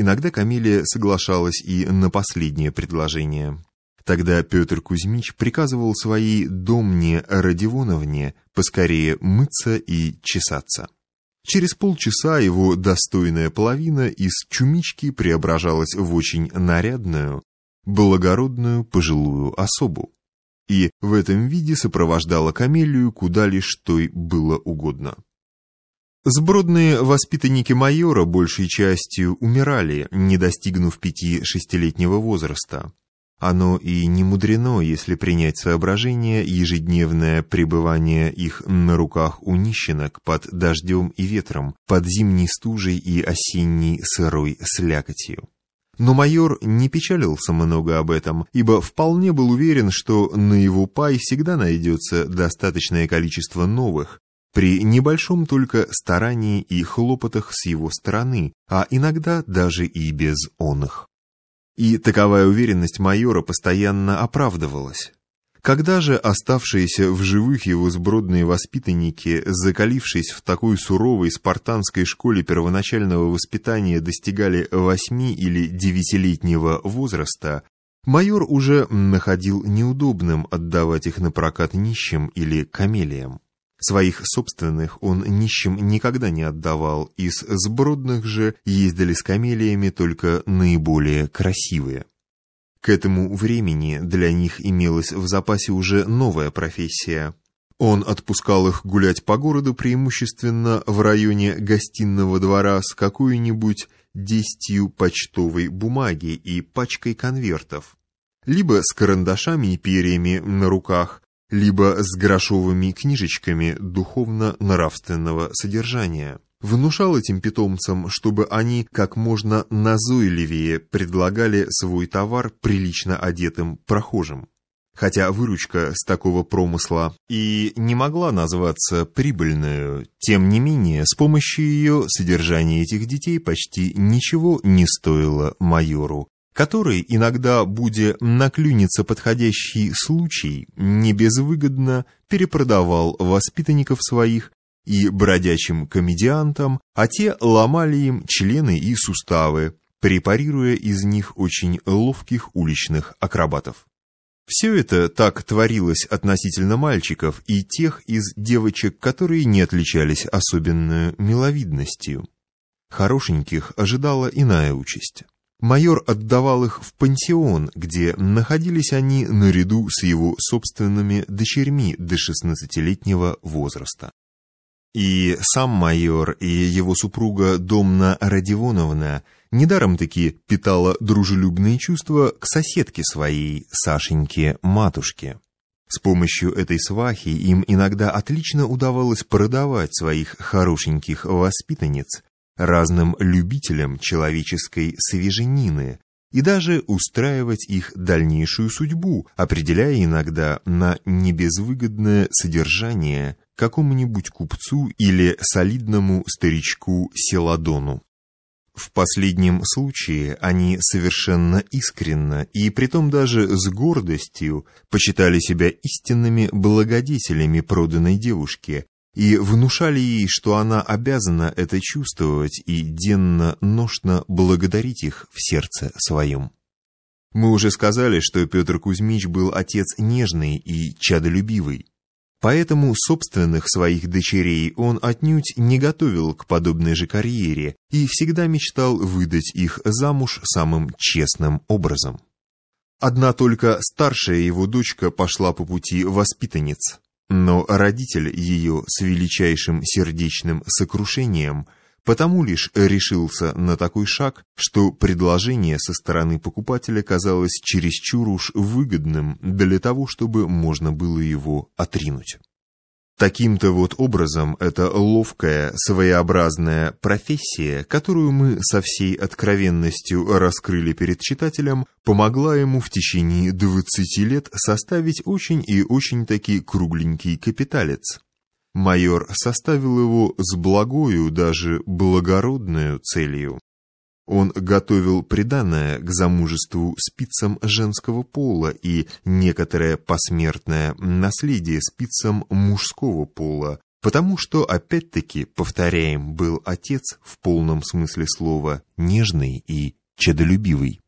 Иногда Камелия соглашалась и на последнее предложение. Тогда Петр Кузьмич приказывал своей домне Родионовне поскорее мыться и чесаться. Через полчаса его достойная половина из чумички преображалась в очень нарядную, благородную пожилую особу. И в этом виде сопровождала Камелию куда лишь той было угодно. Сбродные воспитанники майора большей частью умирали, не достигнув пяти-шестилетнего возраста. Оно и не мудрено, если принять соображение ежедневное пребывание их на руках у нищенок под дождем и ветром, под зимней стужей и осенней сырой слякотью. Но майор не печалился много об этом, ибо вполне был уверен, что на его пай всегда найдется достаточное количество новых, при небольшом только старании и хлопотах с его стороны, а иногда даже и без оных. И таковая уверенность майора постоянно оправдывалась. Когда же оставшиеся в живых его сбродные воспитанники, закалившись в такой суровой спартанской школе первоначального воспитания, достигали восьми или девятилетнего возраста, майор уже находил неудобным отдавать их на прокат нищим или камелиям. Своих собственных он нищим никогда не отдавал, из сбродных же ездили с камелиями только наиболее красивые. К этому времени для них имелась в запасе уже новая профессия. Он отпускал их гулять по городу преимущественно в районе гостиного двора с какой-нибудь десятью почтовой бумаги и пачкой конвертов, либо с карандашами и перьями на руках, либо с грошовыми книжечками духовно-нравственного содержания. Внушал этим питомцам, чтобы они как можно назойливее предлагали свой товар прилично одетым прохожим. Хотя выручка с такого промысла и не могла назваться прибыльной, тем не менее, с помощью ее содержание этих детей почти ничего не стоило майору, который, иногда, будя наклюнется подходящий случай, не безвыгодно перепродавал воспитанников своих и бродячим комедиантам, а те ломали им члены и суставы, препарируя из них очень ловких уличных акробатов. Все это так творилось относительно мальчиков и тех из девочек, которые не отличались особенной миловидностью. Хорошеньких ожидала иная участь. Майор отдавал их в пансион, где находились они наряду с его собственными дочерьми до шестнадцатилетнего возраста. И сам майор, и его супруга Домна Родионовна недаром-таки питала дружелюбные чувства к соседке своей, Сашеньке-матушке. С помощью этой свахи им иногда отлично удавалось продавать своих хорошеньких воспитанниц, разным любителям человеческой свеженины и даже устраивать их дальнейшую судьбу, определяя иногда на небезвыгодное содержание какому-нибудь купцу или солидному старичку Селадону. В последнем случае они совершенно искренно и притом даже с гордостью почитали себя истинными благодетелями проданной девушки, и внушали ей, что она обязана это чувствовать и денно-ношно благодарить их в сердце своем. Мы уже сказали, что Петр Кузьмич был отец нежный и чадолюбивый. Поэтому собственных своих дочерей он отнюдь не готовил к подобной же карьере и всегда мечтал выдать их замуж самым честным образом. Одна только старшая его дочка пошла по пути воспитанниц. Но родитель ее с величайшим сердечным сокрушением потому лишь решился на такой шаг, что предложение со стороны покупателя казалось чересчур уж выгодным для того, чтобы можно было его отринуть. Таким-то вот образом эта ловкая, своеобразная профессия, которую мы со всей откровенностью раскрыли перед читателем, помогла ему в течение 20 лет составить очень и очень таки кругленький капиталец. Майор составил его с благою, даже благородную целью. Он готовил приданное к замужеству спицам женского пола и некоторое посмертное наследие спицам мужского пола, Потому что, опять-таки, повторяем, был отец в полном смысле слова нежный и чадолюбивый.